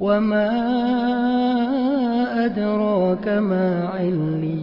وما أدراك ما عليون